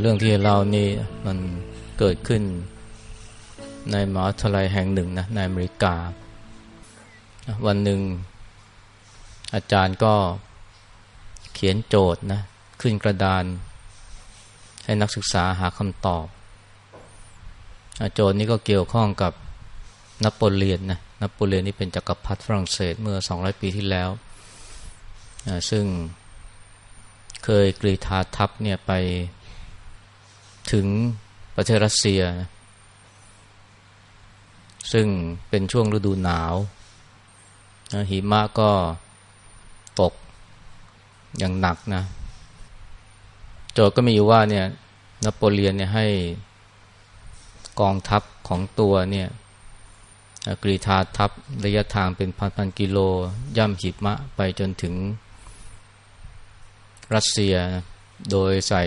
เรื่องที่เรานี่มันเกิดขึ้นในมหาวิทยาลัยแห่งหนึ่งนะในอเมริกา วันหนึ่ง อาจารย์ก็เขียนโจทย์นะขึ้นกระดาน ให้นักศึกษาหาคำตอบโจทย์นี้ก็เกี่ยวข้องกับนโปเลียนนะนโปเลียนนี่เป็นจกักรพรรดิฝรั่งเศสเมื่อ 200 ปีที่แล้ว ซึ่งเคยกรีธาทัพเนี่ยไป ถึงประเทศรัสเซีย ซึ่งเป็นช่วงฤดูหนาวหิมะก็ตกอย่างหนักนะโจทย์ก็มีอยู่ว่าเนี่ยนโปเลียนเนี่ยให้กองทัพของตัวเนี่ยกรีธาทัพระยะทางเป็นพันๆกิโล ย่ำหิมะไปจนถึงรัสเซียโดยใส่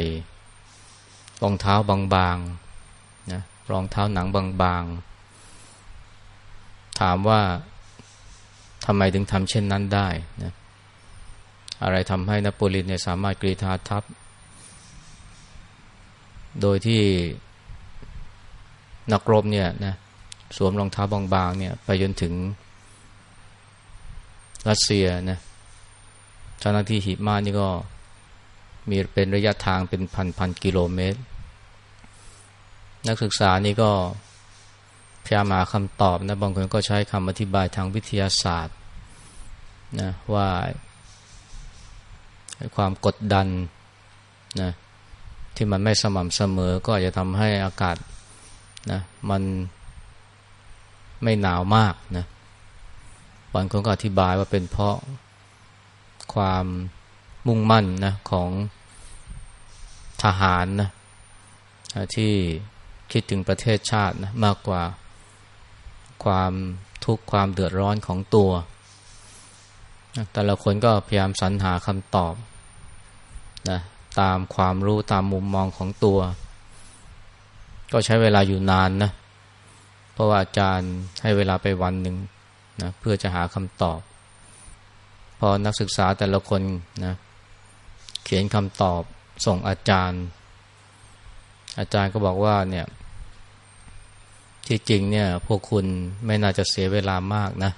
รองเท้าบางๆนะรองเท้าหนังบางๆ ถามว่าทำไมถึงทำเช่นนั้นได้นะอะไรทำให้นโปเลียนเนี่ยสามารถกรีธาทัพ โดยที่นักรบเนี่ยนะสวมรองเท้าบางๆเนี่ยไปจนถึงรัสเซียนะชนาที่หิมานี่ก็มีเป็นระยะทางเป็นพันพันกิโลเมตร นักศึกษานี่ก็พยายามหาคำตอบนะบางคนก็ใช้คำอธิบายทางวิทยาศาสตร์นะว่าความกดดันนะที่มันไม่สม่ำเสมอก็อาจจะทำให้อากาศนะมันไม่หนาวมากนะบางคนก็อธิบายว่าเป็นเพราะความมุ่งมั่นนะของทหารนะที่ คิดถึงประเทศชาตินะมากกว่าความทุกข์ความเดือดร้อนของตัว แต่ละคนก็พยายามสรรหาคำตอบนะตามความรู้ตามมุมมองของตัว ก็ใช้เวลาอยู่นานนะเพราะว่าอาจารย์ให้เวลาไปวันหนึ่งนะเพื่อจะหาคำตอบ พอนักศึกษาแต่ละคนนะเขียนคำตอบส่งอาจารย์ อาจารย์ก็บอกว่าเนี่ย ที่จริงเนี่ยพวกคุณไม่น่าจะเสียเวลามากนะ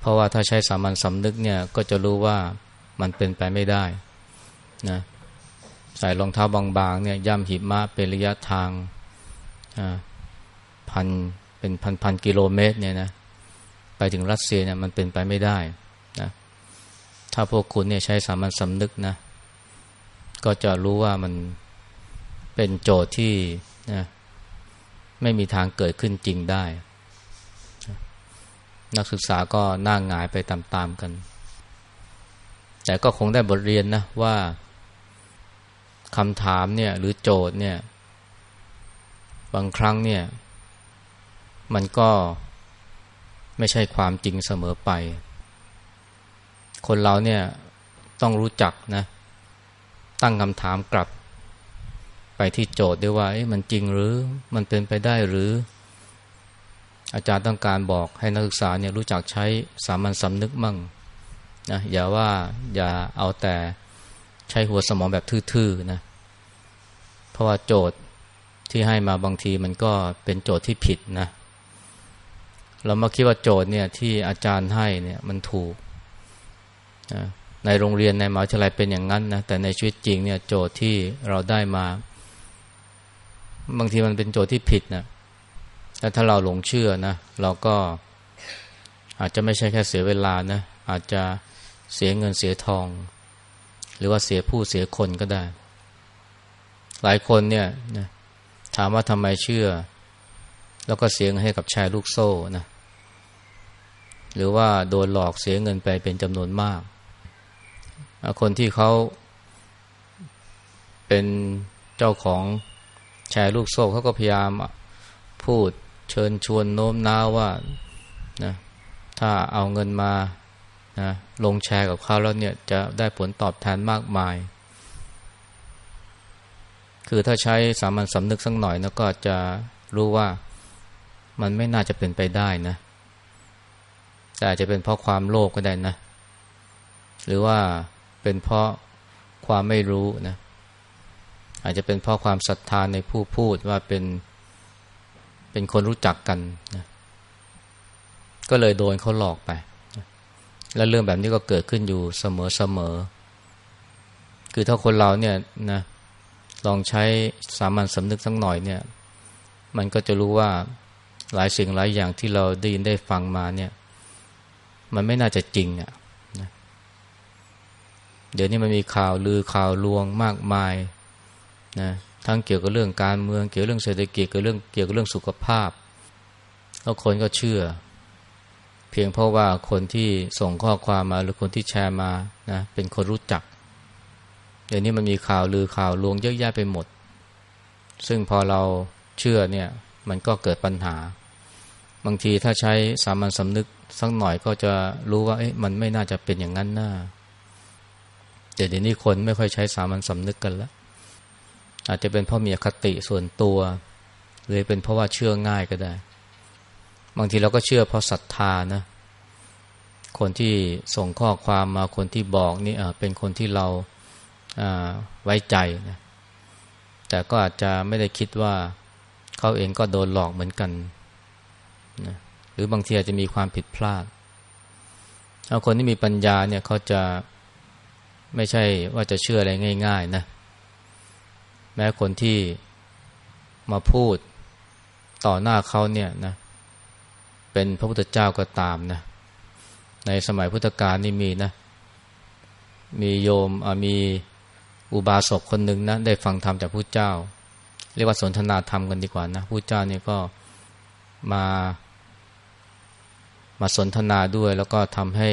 เพราะว่าถ้าใช้สามัญสำนึกเนี่ยก็จะรู้ว่ามันเป็นไปไม่ได้นะใส่รองเท้าบางๆเนี่ยย่ำหิมะเป็นระยะทางพันเป็นพันๆกิโลเมตรเนี่ยนะไปถึงรัสเซียเนี่ยมันเป็นไปไม่ได้นะถ้าพวกคุณเนี่ยใช้สามัญสำนึกนะ ก็จะรู้ว่ามันเป็นโจทย์ที่นะ ไม่มีทางเกิดขึ้นจริงได้ นักศึกษาก็น่างงายไปตามๆกัน แต่ก็คงได้บทเรียนนะว่าคำถามเนี่ยหรือโจทย์เนี่ย บางครั้งเนี่ย มันก็ไม่ใช่ความจริงเสมอไป คนเราเนี่ยต้องรู้จักนะ ตั้งคำถามกลับ ไปที่โจทย์ด้วยว่ามันจริงหรือมันเป็นไปได้หรือ อาจารย์ต้องการบอกให้นักศึกษาเนี่ยรู้จักใช้สามัญสำนึกมั่งนะอย่าว่าอย่าเอาแต่ใช้หัวสมองแบบทื่อๆนะเพราะว่าโจทย์ที่ให้มาบางทีมันก็เป็นโจทย์ที่ผิดนะเรามาคิดว่าโจทย์เนี่ยที่อาจารย์ให้เนี่ยมันถูกนะในโรงเรียนในมหาวิทยาลัยเป็นอย่างนั้นนะแต่ในชีวิตจริงเนี่ยโจทย์ที่เราได้มา บางทีมันเป็นโจทย์ที่ผิดนะแล้วถ้าเราหลงเชื่อนะ เราก็อาจจะไม่ใช่แค่เสียเวลานะ อาจจะเสียเงินเสียทอง หรือว่าเสียผู้เสียคนก็ได้ หลายคนเนี่ยนะถามว่าทำไมเชื่อ แล้วก็เสียเงินให้กับชายลูกโซ่นะหรือว่าโดนหลอกเสียเงินไปเป็นจำนวนมาก คนที่เขาเป็นเจ้าของ แชร์ลูกโซ่เขาก็พยายามพูดเชิญชวนโน้มน้าวว่านะถ้าเอาเงินมานะลงแชร์กับเขาแล้วเนี่ยจะได้ผลตอบแทนมากมาย คือถ้าใช้สามัญสำนึกสักหน่อยนะก็จะรู้ว่ามันไม่น่าจะเป็นไปได้นะแต่อาจจะเป็นเพราะความโลภกก็ได้นะ หรือว่าเป็นเพราะความไม่รู้นะ อาจจะเป็นเพราะความศรัทธาในผู้พูดว่าเป็นเป็นคนรู้จักกันนะก็เลยโดนเขาหลอกไป แล้วเรื่องแบบนี้ก็เกิดขึ้นอยู่เสมอเสมอ คือถ้าคนเราเนี่ยนะลองใช้สามัญสำนึกสักหน่อยเนี่ย มันก็จะรู้ว่าหลายสิ่งหลายอย่างที่เราได้ยินได้ฟังมาเนี่ย มันไม่น่าจะจริงอะนะเดี๋ยวนี้มันมีข่าวลือข่าวลวงมากมาย นะทั้งเกี่ยวกับเรื่องการเมือง เกี่ยวกับเรื่องเศรษฐกิจเกี่ยวกับเรื่องเกี่ยวกับเรื่องสุขภาพแล้วคนก็เชื่อ เพียงเพราะว่าคนที่ส่งข้อความมาหรือคนที่แชร์มานะเป็นคนรู้จักเดี๋ยวนี้มันมีข่าวลือข่าวลวงเยอะแยะไปหมด ซึ่งพอเราเชื่อเนี่ยมันก็เกิดปัญหา บางทีถ้าใช้สามัญสำนึกสักหน่อยก็จะรู้ว่าเอ๊ะมันไม่น่าจะเป็นอย่างนั้นน่าเดี๋ยวนี้คนไม่ค่อยใช้สามัญสำนึกกันแล้ว อาจจะเป็นเพราะมีอคติส่วนตัวหรือเป็นเพราะว่าเชื่อง่ายก็ได้ บางทีเราก็เชื่อเพราะศรัทธานะ คนที่ส่งข้อความมาคนที่บอกนี่เป็นคนที่เราไว้ใจนะแต่ก็อาจจะไม่ได้คิดว่าเขาเองก็โดนหลอกเหมือนกันนะหรือบางทีอาจจะมีความผิดพลาดเอาคนที่มีปัญญาเนี่ยเขาจะไม่ใช่ว่าจะเชื่ออะไรง่าย ๆ นะ แม้คนที่มาพูดต่อหน้าเขาเนี่ยนะ เป็นพระพุทธเจ้าก็ตามนะ ในสมัยพุทธกาลนี่มีนะ มีโยมมีอุบาสกคนหนึ่งนะ ได้ฟังธรรมจากพระเจ้า เรียกว่าสนทนาธรรมกันดีกว่านะพระเจ้าเนี่ยก็มามาสนทนาด้วยแล้วก็ทำให้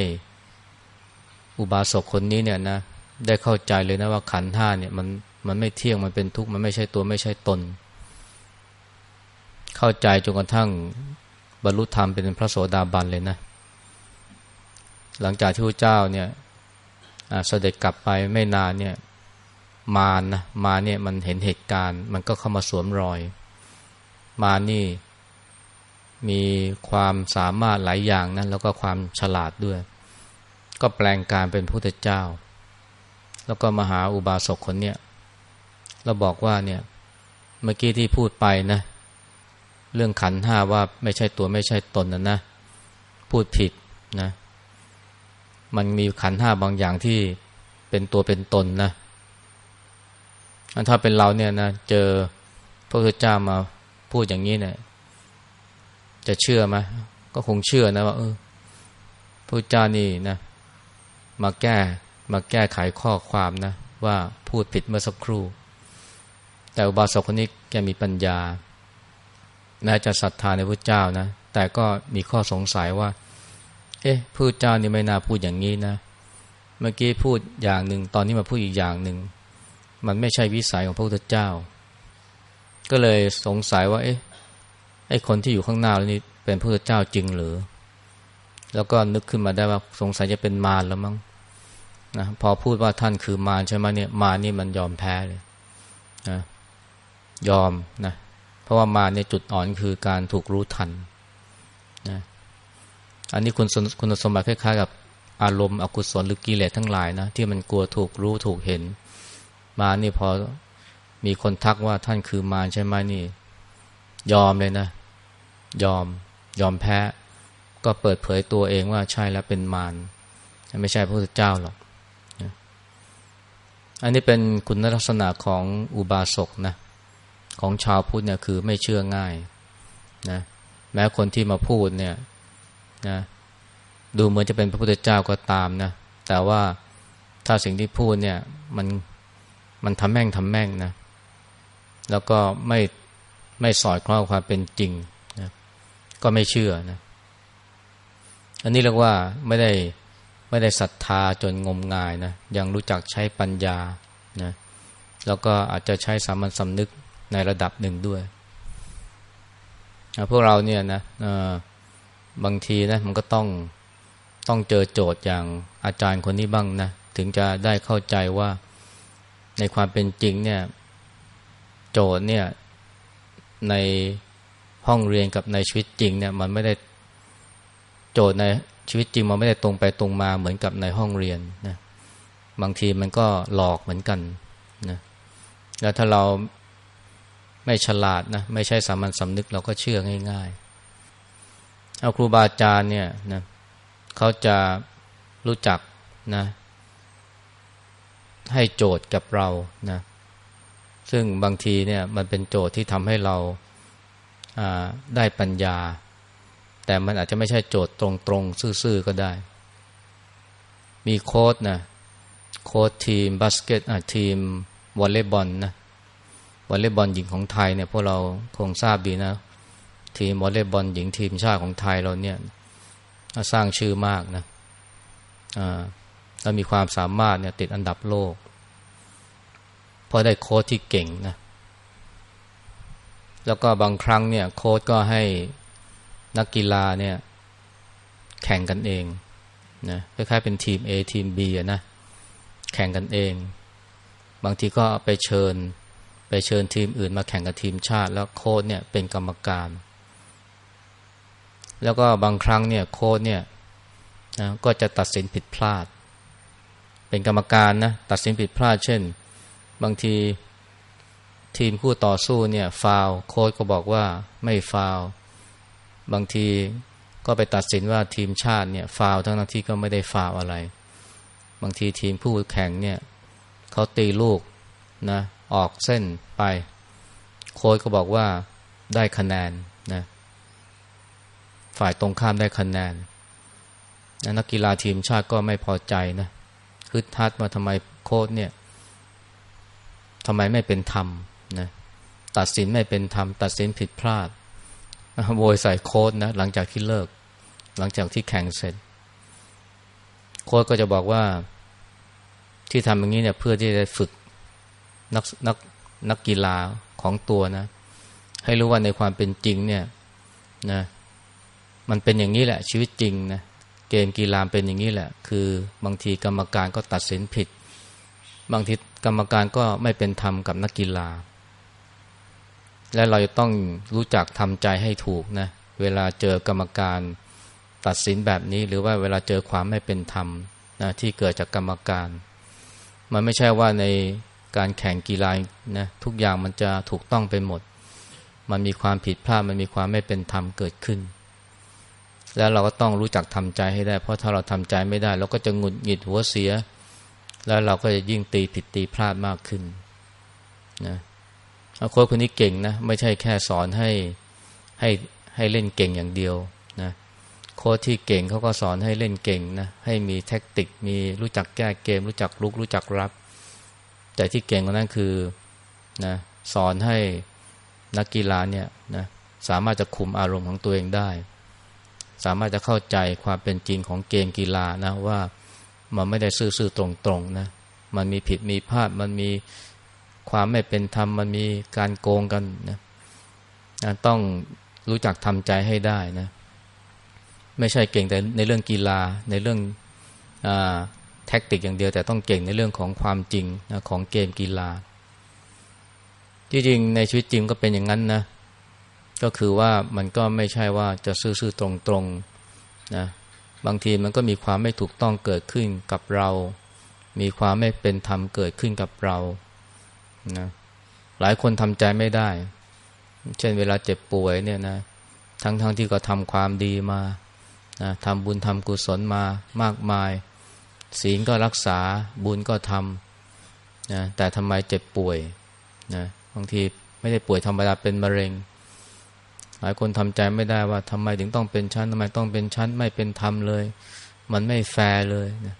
อุบาสกคนนี้เนี่ยนะ ได้เข้าใจเลยนะว่าขันธ์ห้าเนี่ยมัน มันไม่เที่ยงมันเป็นทุกข์มันไม่ใช่ตัวไม่ใช่ตน เข้าใจจนกระทั่งบรรลุธรรมเป็นพระโสดาบันเลยนะ หลังจากที่พระเจ้าเนี่ยเสด็จกลับไปไม่นานเนี่ยมารนะมาเนี่ยมันเห็นเหตุการณ์ มันก็เข้ามาสวมรอย มานี่มีความสามารถหลายอย่างนะแล้วก็ความฉลาดด้วย ก็แปลงการเป็นพระพุทธเจ้า แล้วก็มหาอุบาสกคนเนี้ย เราบอกว่าเนี่ย เมื่อกี้ที่พูดไปนะ เรื่องขันห้าว่าไม่ใช่ตัวไม่ใช่ตนนะนะ พูดผิดนะ มันมีขันห้าบางอย่างที่เป็นตัวเป็นตนนะถ้าเป็นเราเนี่ยนะเจอพระพุทธเจ้ามาพูดอย่างนี้เนี่ย จะเชื่อไหมก็คงเชื่อนะว่าเออพระเจ้านี่นะมาแก้มาแก้ไขข้อความนะ ว่าพูดผิดเมื่อสักครู่ แต่อุบาสกคนนี้แกมีปัญญาแม้จะศรัทธาในพระเจ้านะ แต่ก็มีข้อสงสัยว่า เอ๊ะพระเจ้านี่ไม่น่าพูดอย่างนี้นะ เมื่อกี้พูดอย่างหนึ่ง ตอนนี้มาพูดอีกอย่างหนึ่ง มันไม่ใช่วิสัยของพระพุทธเจ้า ก็เลยสงสัยว่า เอ๊ะ ไอ้คนที่อยู่ข้างหน้านี่เป็นพระพุทธเจ้าจริงหรือ แล้วก็นึกขึ้นมาได้ว่าสงสัยจะเป็นมารแล้วมั้งนะพอพูดว่าท่านคือมารใช่ไหมเนี่ยมารนี่มันยอมแพ้เลยนะ ยอมนะเพราะว่ามาในจุดอ่อนคือการถูกรู้ทันนะอันนี้คุณคุณสมบัติคล้ายๆกับอารมณ์อกุศลหรือกิเลสทั้งหลายนะที่มันกลัวถูกรู้ถูกเห็น มานี่พอมีคนทักว่าท่านคือมารใช่ไหมนี่ ยอมเลยนะ ยอมยอมแพ้ ก็เปิดเผยตัวเองว่าใช่แล้วเป็นมารไม่ใช่พระพุทธเจ้าหรอกอันนี้เป็นคุณลักษณะของอุบาสกนะ ของชาวพุทธเนี่ยคือไม่เชื่อง่ายนะแม้คนที่มาพูดเนี่ยนะดูเหมือนจะเป็นพระพุทธเจ้าก็ตามนะแต่ว่าถ้าสิ่งที่พูดเนี่ยมันมันทำแม่งทำแม่งนะแล้วก็ไม่ไม่สอดคล้องความเป็นจริงนะก็ไม่เชื่อนะอันนี้เรียกว่าไม่ได้ไม่ได้ศรัทธาจนงมงายนะยังรู้จักใช้ปัญญานะแล้วก็อาจจะใช้สามัญสำนึก ในระดับหนึ่งด้วยพวกเราเนี่ยนะบางทีนะมันก็ต้องต้องเจอโจทย์อย่างอาจารย์คนนี้บ้างนะถึงจะได้เข้าใจว่าในความเป็นจริงเนี่ย โจทย์เนี่ยในห้องเรียนกับในชีวิตจริงเนี่ย มันไม่ได้โจทย์ในชีวิตจริงมันไม่ได้ตรงไปตรงมาเหมือนกับในห้องเรียนนะบางทีมันก็หลอกเหมือนกันนะแล้วถ้าเรา ไม่ฉลาดนะไม่ใช่สามัญสำนึกเราก็เชื่อง่าย ๆ เอาครูบาอาจารย์เนี่ยนะเขาจะรู้จักนะให้โจทย์กับเรานะซึ่งบางทีเนี่ยมันเป็นโจทย์ที่ทำให้เราได้ปัญญา แต่มันอาจจะไม่ใช่โจทย์ตรงๆซื่อๆก็ได้ มีโค้ดนะโค้ดทีมบาสเกตทีมวอลเลย์บอลนะ วอลเลย์บอลหญิงของไทยเนี่ยพวกเราคงทราบดีนะ ทีมวอลเลย์บอลหญิงทีมชาติของไทยเราเนี่ยสร้างชื่อมากนะอ่าแล้วมีความสามารถเนี่ยติดอันดับโลก เพราะได้โค้ชที่เก่งนะแล้วก็บางครั้งเนี่ยโค้ชก็ให้นักกีฬาเนี่ยแข่งกันเองนะคล้ายๆเป็นทีม A ทีม B นะแข่งกันเอง บางทีก็ไปเชิญ เชิญทีมอื่นมาแข่งกับทีมชาติ แล้วโค้ชเนี่ยเป็นกรรมการ แล้วก็บางครั้งเนี่ยโค้ชเนี่ยนะก็จะตัดสินผิดพลาด เป็นกรรมการนะตัดสินผิดพลาด เช่น บางทีทีมคู่ต่อสู้เนี่ยฟาวโค้ชก็บอกว่าไม่ฟาวบางทีก็ไปตัดสินว่าทีมชาติเนี่ยฟาวทั้งที่ก็ไม่ได้ฟาวอะไร บางทีทีมผู้แข่งเนี่ยเขาตีลูกนะ ออกเส้นไป โค้ชก็บอกว่าได้คะแนนนะฝ่ายตรงข้ามได้คะแนนนักกีฬาทีมชาติก็ไม่พอใจนะฮึดทัดมาทำไมโค้ชเนี่ยทำไมไม่เป็นธรรมนะตัดสินไม่เป็นธรรม ตัดสินผิดพลาดโวยใส่โค้ดนะหลังจากที่เลิก หลังจากที่แข่งเสร็จ โค้ดก็จะบอกว่าที่ทำอย่างนี้เนี่ยเพื่อที่จะฝึก นักนักนักกีฬาของตัวนะ ให้รู้ว่าในความเป็นจริงเนี่ยนะมันเป็นอย่างนี้แหละ ชีวิตจริงนะเกมกีฬาเป็นอย่างนี้แหละ คือบางทีกรรมการก็ตัดสินผิด บางทีกรรมการก็ไม่เป็นธรรมกับนักกีฬา และเราจะต้องรู้จักทำใจให้ถูกนะเวลาเจอกรรมการตัดสินแบบนี้ หรือว่าเวลาเจอความไม่เป็นธรรมนะที่เกิดจากกรรมการ มันไม่ใช่ว่าใน การแข่งกีฬานะทุกอย่างมันจะถูกต้องไปหมด มันมีความผิดพลาดมันมีความไม่เป็นธรรมเกิดขึ้น แล้วเราก็ต้องรู้จักทำใจให้ได้ เพราะถ้าเราทำใจไม่ได้ เราก็จะหงุดหงิดหัวเสีย แล้วเราก็จะยิ่งตีผิดตีพลาดมากขึ้นนะโค้ชคนนี้เก่งนะไม่ใช่แค่สอนให้ให้ให้เล่นเก่งอย่างเดียวนะโค้ชที่เก่งเขาก็สอนให้เล่นเก่งนะให้มีแท็กติกมีรู้จักแก้เกม รู้จักลุกรู้จักรับ แต่ที่เก่งกว่านั้นคือนะสอนให้นักกีฬาเนี่ยนะสามารถจะคุมอารมณ์ของตัวเองได้ สามารถจะเข้าใจความเป็นจริงของเกมกีฬานะว่ามันไม่ได้ซื่อๆตรงๆนะมันมีผิดมีพลาดมันมีความไม่เป็นธรรมมันมีการโกงกันนะนะต้องรู้จักทำใจให้ได้นะ ไม่ใช่เก่งแต่ในเรื่องกีฬาในเรื่องอ แท็กติกอย่างเดียวแต่ต้องเก่งในเรื่องของความจริงนะของเกมกีฬา ที่จริงในชีวิตจริงก็เป็นอย่างนั้นนะ ก็คือว่ามันก็ไม่ใช่ว่าจะซื่อๆตรงๆนะบางทีมันก็มีความไม่ถูกต้องเกิดขึ้นกับเรา มีความไม่เป็นธรรมเกิดขึ้นกับเรานะหลายคนทำใจไม่ได้ เช่นเวลาเจ็บป่วยเนี่ยนะทั้งๆทที่ก็ทำความดีมานะทำบุญทำกุศลมามากมาย ศีลก็รักษาบุญก็ทำนะแต่ทำไมเจ็บป่วยนะบางทีไม่ได้ป่วยธรรมดาเป็นมะเร็ง หลายคนทำใจไม่ได้ว่าทำไมถึงต้องเป็นชั้นทำไมต้องเป็นชั้นไม่เป็นธรรมเลย มันไม่แฟร์เลยนะ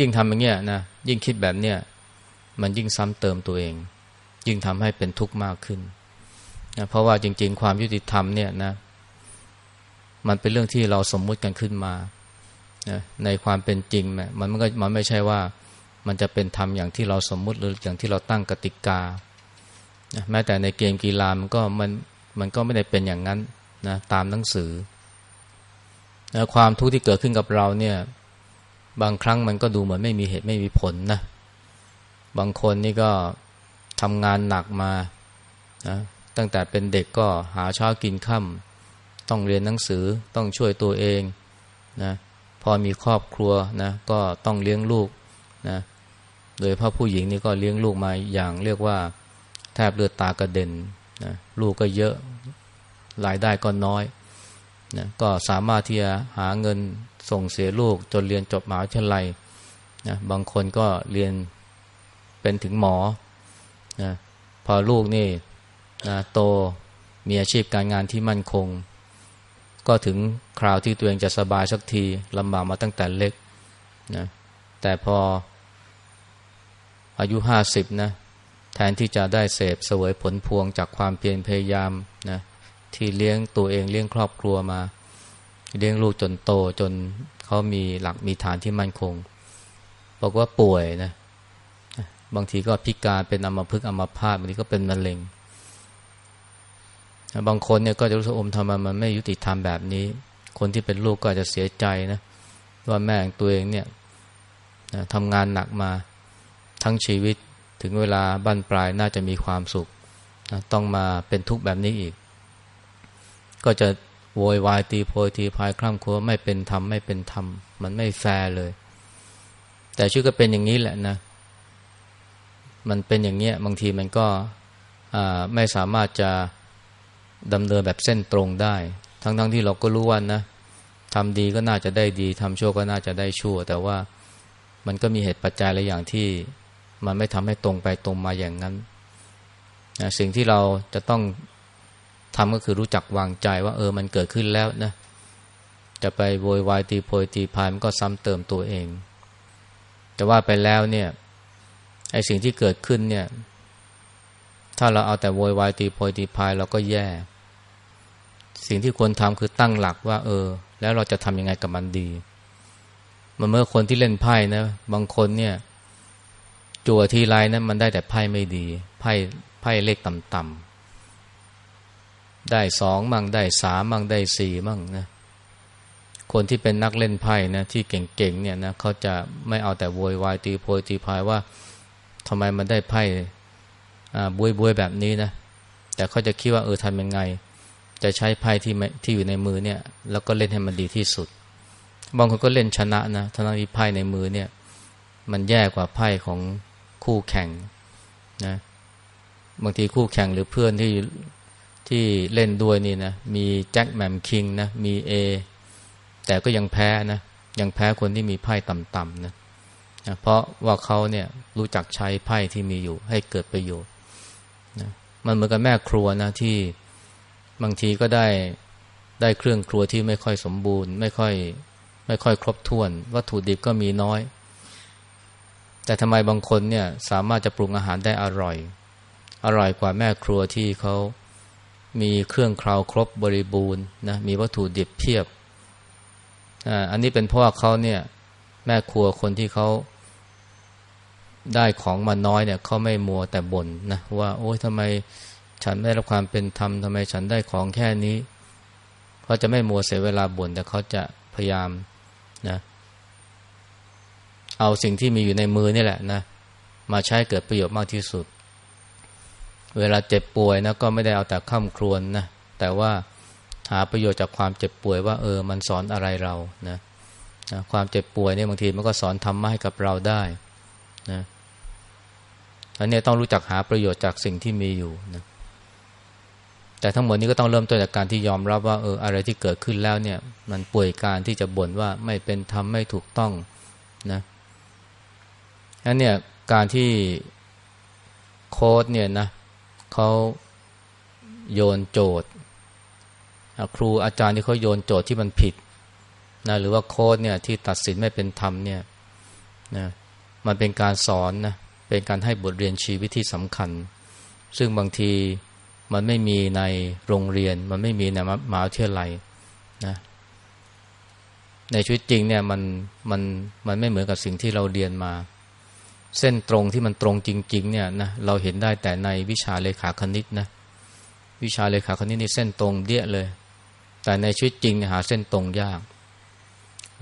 ยิ่งทำอย่างเงี้ยนะยิ่งคิดแบบเนี้ยมันยิ่งซ้ำเติมตัวเอง ยิ่งทำให้เป็นทุกข์มากขึ้นนะเพราะว่าจริง ๆ ความยุติธรรมเนี่ยนะมันเป็นเรื่องที่เราสมมุติกันขึ้นมา นะในความเป็นจริงมันมันก็มันไม่ใช่ว่ามันจะเป็นธรรมอย่างที่เราสมมุติหรืออย่างที่เราตั้งกติกานะแม้แต่ในเกมกีฬามันก็มันมันก็ไม่ได้เป็นอย่างนั้นนะตามหนังสือนะความทุกข์ที่เกิดขึ้นกับเราเนี่ยบางครั้งมันก็ดูเหมือนไม่มีเหตุไม่มีผลนะบางคนนี่ก็ทำงานหนักมานะตั้งแต่เป็นเด็กก็หาเช้ากินค่ำต้องเรียนหนังสือต้องช่วยตัวเองนะ พอมีครอบครัวนะก็ต้องเลี้ยงลูกนะโดยพ่อผู้หญิงนี่ก็เลี้ยงลูกมาอย่างเรียกว่าแทบเลือดตากระเด็นนะลูกก็เยอะรายได้ก็น้อยนะก็สามารถที่จะหาเงินส่งเสียลูกจนเรียนจบมหาวิทยาลัยนะบางคนก็เรียนเป็นถึงหมอนะพอลูกนี่นะโตมีอาชีพการงานที่มั่นคง ก็ถึงคราวที่ตัวเองจะสบายสักทีลำบากมาตั้งแต่เล็กนะแต่พออายุห้าสิบนะแทนที่จะได้เสพเสวยผลพวงจากความเพียรพยายามนะที่เลี้ยงตัวเองเลี้ยงครอบครัวมา เลี้ยงลูกจนโตจนเขามีหลักมีฐานที่มั่นคง บอกว่าป่วยนะบางทีก็พิการเป็นอัมพฤกษ์อัมพาตบางทีก็เป็นมะเร็ง บางคนเนี่ยก็จะรู้สึกอมทำไมมันไม่ยุติธรรมแบบนี้ คนที่เป็นลูกก็อาจจะเสียใจนะว่าแม่ของตัวเองเนี่ยทำงานหนักมาทั้งชีวิตถึงเวลาบั้นปลายน่าจะมีความสุขนะต้องมาเป็นทุกข์แบบนี้อีก ก็จะโวยวายตีโพยตีพายคร่ำครัวไม่เป็นธรรมไม่เป็นธรรม มันไม่แฟร์เลย แต่ชื่อก็เป็นอย่างนี้แหละนะ มันเป็นอย่างเนี้ยบางทีมันก็ไม่สามารถจะ ดำเนินแบบเส้นตรงได้ ทั้งๆทที่เราก็รู้ว่านะทำดีก็น่าจะได้ดีทำชั่วก็น่าจะได้ชั่ว แต่ว่ามันก็มีเหตุปัจจัยหลายอย่างที่มันไม่ทำให้ตรงไปตรงมาอย่างนั้นนะสิ่งที่เราจะต้องทำก็คือรู้จักวางใจว่า เออมันเกิดขึ้นแล้วนะ จะไปโวยวายตีโพยตีพายมันก็ซ้ำเติมตัวเอง แต่ว่าไปแล้วเนี่ยไอ้สิ่งที่เกิดขึ้นเนี่ย ถ้าเราเอาแต่โวยวายตีโพยตีพายเราก็แย่ สิ่งที่ควรทำคือตั้งหลักว่า เออ แล้วเราจะทำยังไงกับมันดี มันเมื่อคนที่เล่นไพ่นะ บางคนเนี่ย จั่วทีไรนะมันได้แต่ไพ่ไม่ดี ไพ่ไพ่เลขต่ำๆได้สองมั่งได้สามมั่งได้สี่มั่งนะคนที่เป็นนักเล่นไพ่นะที่เก่งๆเนี่ยนะเขาจะไม่เอาแต่โวยวายตีโพยตีพายว่าทำไมมันได้ไพ่ บุยบุยแบบนี้นะแต่เขาจะคิดว่าเออทำยังไง จะใช้ไพ่ที่ที่อยู่ในมือเนี่ย แล้วก็เล่นให้มันดีที่สุดบางคนก็เล่นชนะนะทั้งที่ไพ่ในมือเนี่ย มันแย่กว่าไพ่ของคู่แข่งนะบางทีคู่แข่งหรือเพื่อนที่ที่เล่นด้วยนี่นะมีแจ็คแมมคิงนะมีเอแต่ก็ยังแพ้นะยังแพ้คนที่มีไพ่ต่ำๆนะนะเพราะว่าเขาเนี่ยรู้จักใช้ไพ่ที่มีอยู่ให้เกิดประโยชน์ มันเหมือนกับแม่ครัวนะที่บางทีก็ได้ได้เครื่องครัวที่ไม่ค่อยสมบูรณ์ ไม่ค่อยไม่ค่อยครบถ้วน วัตถุดิบก็มีน้อย แต่ทำไมบางคนเนี่ยสามารถจะปรุงอาหารได้อร่อย อร่อยกว่าแม่ครัวที่เขามีเครื่องคราวครบบริบูรณ์นะมีวัตถุดิบเพียบอันนี้เป็นเพราะว่าเขาเนี่ยแม่ครัวคนที่เขา ได้ของมาน้อยเนี่ยเขาไม่มัวแต่บ่นนะว่าโอ้ยทำไมฉันไม่รับความเป็นธรรมทำไมฉันได้ของแค่นี้เขาจะไม่มัวเสียเวลาบ่นแต่เขาจะพยายามนะเอาสิ่งที่มีอยู่ในมือนี่แหละนะมาใช้เกิดประโยชน์มากที่สุด เวลาเจ็บป่วยนะก็ไม่ได้เอาแต่ข้ามครวนนะแต่ว่าหาประโยชน์จากความเจ็บป่วยว่าเออมันสอนอะไรเรานะนะความเจ็บป่วยเนี่ยบางทีมันก็สอนธรรมะให้กับเราได้นะ อันนี้ต้องรู้จักหาประโยชน์จากสิ่งที่มีอยู่นะแต่ทั้งหมดนี้ก็ต้องเริ่มต้นจากการที่ยอมรับว่าเอออะไรที่เกิดขึ้นแล้วเนี่ย มันป่วยการที่จะบ่นว่าไม่เป็นธรรมไม่ถูกต้องนะนั้นเนี่ยการที่โค้ดเนี่ยนะเขาโยนโจทย์ครูอาจารย์ที่เขาโยนโจทย์ที่มันผิดนะหรือว่าโค้ดเนี่ยที่ตัดสินไม่เป็นธรรมเนี่ยนะมันเป็นการสอนนะ เป็นการให้บทเรียนชีวิตที่สำคัญ ซึ่งบางทีมันไม่มีในโรงเรียน มันไม่มีในมหาวิทยาลัยนะในชีวิตจริงเนี่ยมันมันมันไม่เหมือนกับสิ่งที่เราเรียนมา เส้นตรงที่มันตรงจริง ๆ เนี่ยนะเราเห็นได้แต่ในวิชาเลขาคณิตนะวิชาเลขาคณิตนี่เส้นตรงเดียเลย แต่ในชีวิตจริงเนี่ยหาเส้นตรงยาก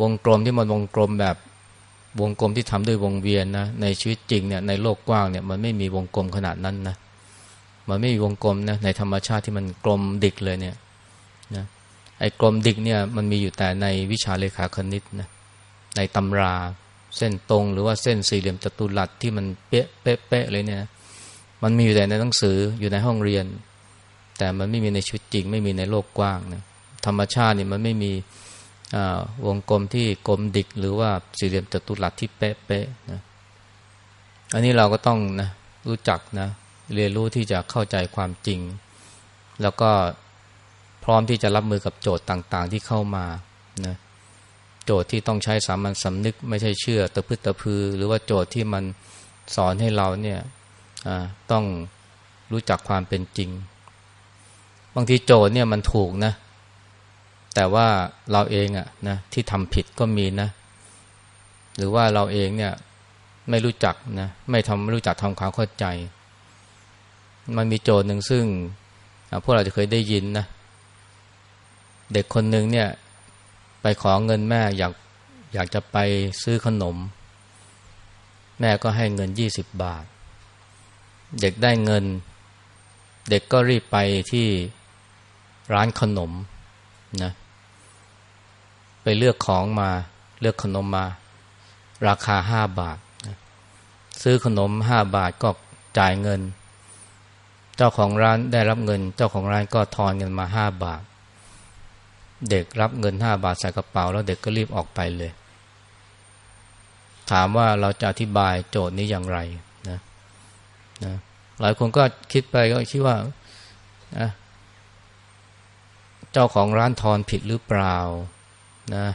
วงกลมที่มันวงกลมแบบ วงกลมที่ทำด้วยวงเวียนนะในชีวิตจริงเนี่ยในโลกกว้างเนี่ยมันไม่มีวงกลมขนาดนั้นนะมันไม่มีวงกลมนะในธรรมชาติที่มันกลมดิกเลยเนี่ยนะไอ้กลมดิกเนี่ยมันมีอยู่แต่ในวิชาเลขาคณิตนะในตำราเส้นตรงหรือว่าเส้นสี่เหลี่ยมจัตุรัสที่มันเป๊ะเป๊ะเป๊ะเลยเนี่ยมันมีอยู่แต่ในหนังสืออยู่ในห้องเรียน แต่มันไม่มีในชีวิตจริง ไม่มีในโลกกว้างนะธรรมชาติเนี่ยมันไม่มี วงกลมที่กลมดิกหรือว่าสี่เหลี่ยมจัตุรัสที่เป๊ะเป๊ะนะอันนี้เราก็ต้องนะรู้จักนะเรียนรู้ที่จะเข้าใจความจริง แล้วก็พร้อมที่จะรับมือกับโจทย์ต่างๆ ที่เข้ามานะโจทย์ที่ต้องใช้สามัญสำนึกไม่ใช่เชื่อตะพึดตะพือ หรือว่าโจทย์ที่มันสอนให้เราเนี่ยต้องรู้จักความเป็นจริง บางทีโจทย์เนี่ยมันถูกนะ แต่ว่าเราเองอะนะที่ทำผิดก็มีนะ หรือว่าเราเองเนี่ยไม่รู้จักนะไม่ทำไม่รู้จักทำความเข้าใจ มันมีโจทย์หนึ่งซึ่งพวกเราจะเคยได้ยินนะ เด็กคนหนึ่งเนี่ย ไปขอเงินแม่อยากอยากจะไปซื้อขนม แม่ก็ให้เงินยี่สิบบาท เด็กได้เงิน เด็กก็รีบไปที่ร้านขนมนะ ไปเลือกของมาเลือกขนมมา ราคาห้าบาท ซื้อขนมห้าบาทก็จ่ายเงิน เจ้าของร้านได้รับเงิน เจ้าของร้านก็ทอนเงินมาห้าบาท เด็กรับเงินห้าบาทใส่กระเป๋า แล้วเด็กก็รีบออกไปเลย ถามว่าเราจะอธิบายโจทย์นี้อย่างไรนะนะหลายคนก็คิดไปก็คิดว่านะเจ้าของร้านทอนผิดหรือเปล่า นะ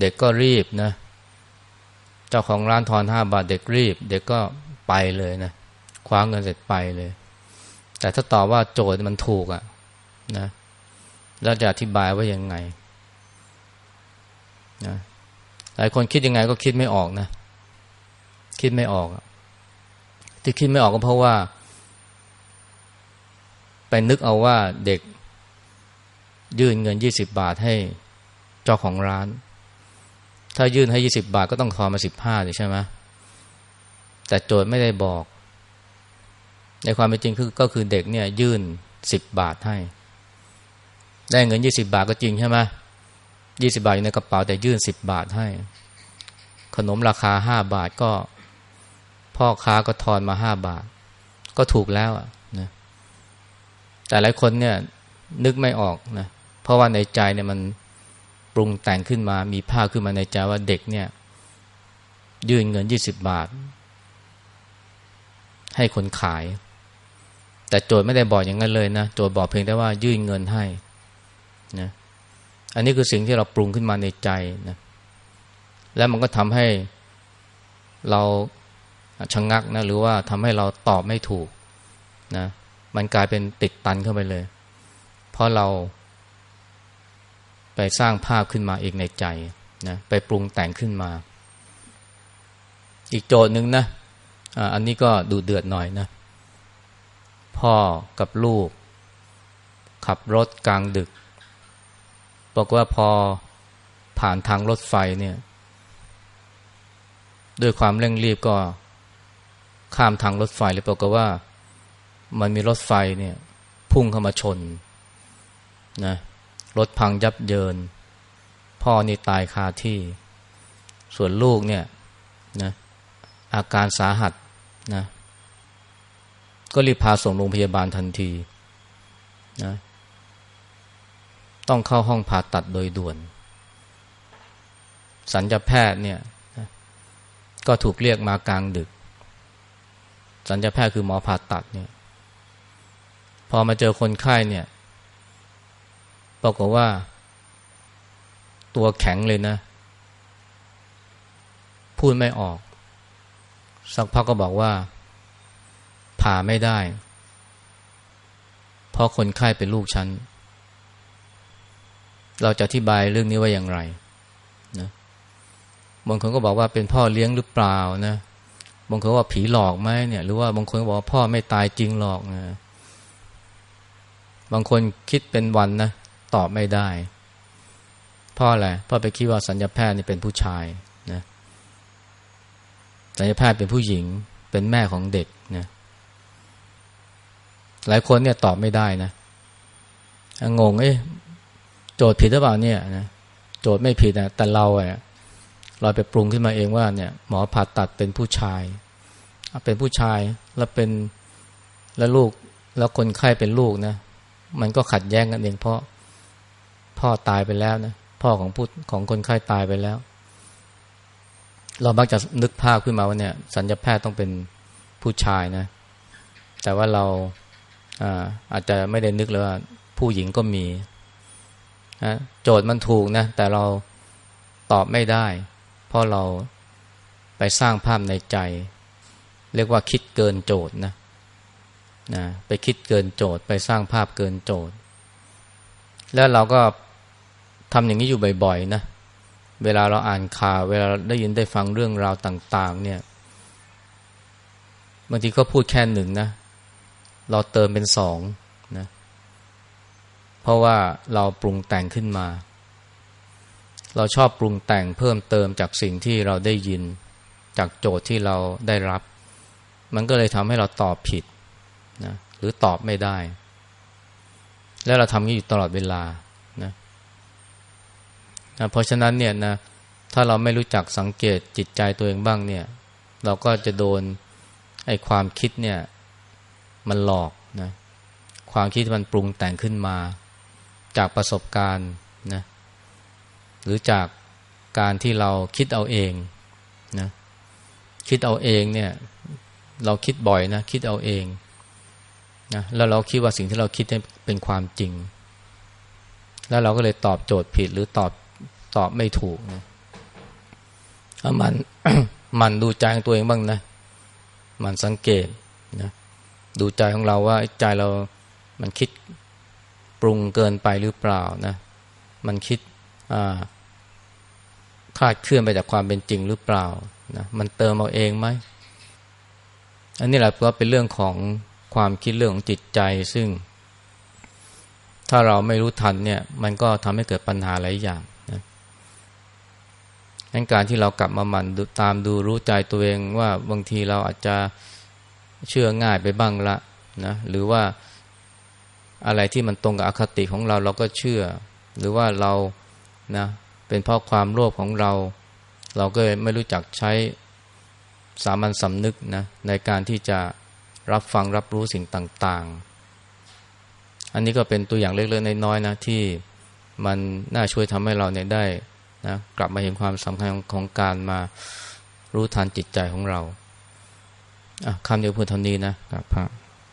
เด็กก็รีบนะ เจ้าของร้านทอนห้าบาทเด็กรีบ เด็กก็ไปเลยนะคว้าเงินเสร็จไปเลย แต่ถ้าตอบว่าโจทย์มันถูกอะ่ะนะแล้วจะอธิบายว่ายังไงนะหลายคนคิดยังไงก็คิดไม่ออกนะ คิดไม่ออก ที่คิดไม่ออกก็เพราะว่า ไปนึกเอาว่าเด็ก ยื่นเงินยี่สิบบาทให้เจ้าของร้าน ถ้ายื่นให้ยี่สิบาทก็ต้องทอนมาสิบห้าใช่ไหมแต่โจทย์ไม่ได้บอก ในความเป็นจริงคือก็คือเด็กเนี่ย ยื่นสิบบาทให้ ได้เงินยี่สิบาทก็จริงใช่ไหมยี่สิบาทอยู่ในกระเป๋าแต่ยื่นสิบบาทให้ ขนมราคาห้าบาทก็ พ่อค้าก็ทอนมาห้าบาท ก็ถูกแล้วอะนะแต่หลายคนเนี่ยนึกไม่ออกนะเราะว่าในใจเนี่ยมันปรุงแต่งขึ้นมา มีภาพขึ้นมาในใจว่าเด็กเนี่ย ยื่นเงินยี่สิบบาท ให้คนขาย แต่โจทย์ไม่ได้บอกอย่างนั้นเลยนะโจทย์บอกเพียงแต่ว่ายื่นเงินให้นะอันนี้คือสิ่งที่เราปรุงขึ้นมาในใจนะแล้วมันก็ทำให้เราชะงงักนะหรือว่าทำให้เราตอบไม่ถูกนะมันกลายเป็นติดตันเข้าไปเลย เพราะเรา ไปสร้างภาพขึ้นมาเองในใจนะไปปรุงแต่งขึ้นมา อีกโจทย์หนึ่งนะอันนี้ก็ดูเดือดหน่อยนะ พ่อกับลูก ขับรถกลางดึก บอกว่าพอผ่านทางรถไฟเนี่ย ด้วยความเร่งรีบก็ข้ามทางรถไฟเลยบอกว่า มันมีรถไฟเนี่ย พุ่งเข้ามาชนนะ รถพังยับเยิน พ่อนี่ตายคาที่ ส่วนลูกเนี่ยนะอาการสาหัสนะก็รีบพาส่งโรงพยาบาลทันทีนะต้องเข้าห้องผ่าตัดโดยด่วน สัญญาแพทย์เนี่ยนะก็ถูกเรียกมากลางดึก สัญญาแพทย์คือหมอผ่าตัดเนี่ย พอมาเจอคนไข้เนี่ย ปรากฏว่า ตัวแข็งเลยนะ พูดไม่ออก สักพักก็บอกว่า ผ่าไม่ได้ เพราะคนไข้เป็นลูกฉัน เราจะอธิบายเรื่องนี้ว่าอย่างไรนะบางคนก็บอกว่าเป็นพ่อเลี้ยงหรือเปล่านะบางคนว่าผีหลอกไหมเนี่ยหรือว่าบางคนบอกว่าพ่อไม่ตายจริงหรอกนะบางคนคิดเป็นวันนะ ตอบไม่ได้ เพราะอะไรเพราะไปคิดว่าสัญญาแพทย์นี่เป็นผู้ชายนะสัญญาแพทย์เป็นผู้หญิง เป็นแม่ของเด็กนะหลายคนเนี่ยตอบไม่ได้นะงงเอ๊ะโจทย์ผิดหรือเปล่าเนี่ยนะโจทย์ไม่ผิดนะแต่เราอะเราไปปรุงขึ้นมาเองว่าเนี่ยหมอผ่าตัดเป็นผู้ชายเป็นผู้ชายแล้วเป็นแล้วลูกแล้วคนไข้เป็นลูกนะ มันก็ขัดแย้งกันเองเพราะ พ่อตายไปแล้วนะพ่อของผู้ของคนไข้ตายไปแล้ว เรามักจะนึกภาพขึ้นมาว่าเนี่ยสัญญาแพทย์ต้องเป็นผู้ชายนะ แต่ว่าเราอาอาจจะไม่ได้นึกเลยว่าผู้หญิงก็มีนะโจทย์มันถูกนะ แต่เราตอบไม่ได้ เพราะเราไปสร้างภาพในใจ เรียกว่าคิดเกินโจทย์นะนะไปคิดเกินโจทย์ ไปสร้างภาพเกินโจทย์ แล้วเราก็ ทำอย่างนี้อยู่บ่อยๆนะเวลาเราอ่านข่าวเวลาได้ยินได้ฟังเรื่องราวต่าง ๆ เนี่ยบางทีก็พูดแค่หนึ่งนะ เราเติมเป็นสองนะเพราะว่าเราปรุงแต่งขึ้นมา เราชอบปรุงแต่งเพิ่มเติมจากสิ่งที่เราได้ยิน จากโจทย์ที่เราได้รับ มันก็เลยทำให้เราตอบผิดนะหรือตอบไม่ได้ แล้วเราทำนี้อยู่ตลอดเวลา นะเพราะฉะนั้นเนี่ยนะถ้าเราไม่รู้จักสังเกตจิตใจตัวเองบ้างเนี่ย เราก็จะโดนไอ้ความคิดเนี่ยมันหลอกนะความคิดมันปรุงแต่งขึ้นมา จากประสบการณ์นะหรือจากการที่เราคิดเอาเองนะคิดเอาเองเนี่ย เราคิดบ่อยนะคิดเอาเองนะแล้วเราคิดว่าสิ่งที่เราคิดเป็นความจริง แล้วเราก็เลยตอบโจทย์ผิดหรือตอบ ตอบไม่ถูกนะมันมันดูใจของตัวเองบ้างนะ มันสังเกตนะดูใจของเราว่าใจเรา มันคิดปรุงเกินไปหรือเปล่านะ มันคิดคาดเคลื่อนไปจากความเป็นจริงหรือเปล่านะมันเติมเอาเองไหมอันนี้แหละก็เป็นเรื่องของความคิดเรื่องของจิตใจซึ่ง ถ้าเราไม่รู้ทันเนี่ย มันก็ทำให้เกิดปัญหาหลายอย่าง งั้นการที่เรากลับมาหมั่นตามดูรู้ใจตัวเองว่าบางทีเราอาจจะเชื่อง่ายไปบ้างละนะหรือว่าอะไรที่มันตรงกับอคติของเราเราก็เชื่อ หรือว่าเรานะเป็นเพราะความโลภของเรา เราก็ไม่รู้จักใช้สามัญสำนึกนะในการที่จะรับฟังรับรู้สิ่งต่างๆ อันนี้ก็เป็นตัวอย่างเล็กๆน้อยๆนะที่มันน่าช่วยทำให้เราเนี่ยได้ นะกลับมาเห็นความสำคัญของการมารู้ทันจิตใจของเราคำเดียวพูดเท่านี้นะครับพระ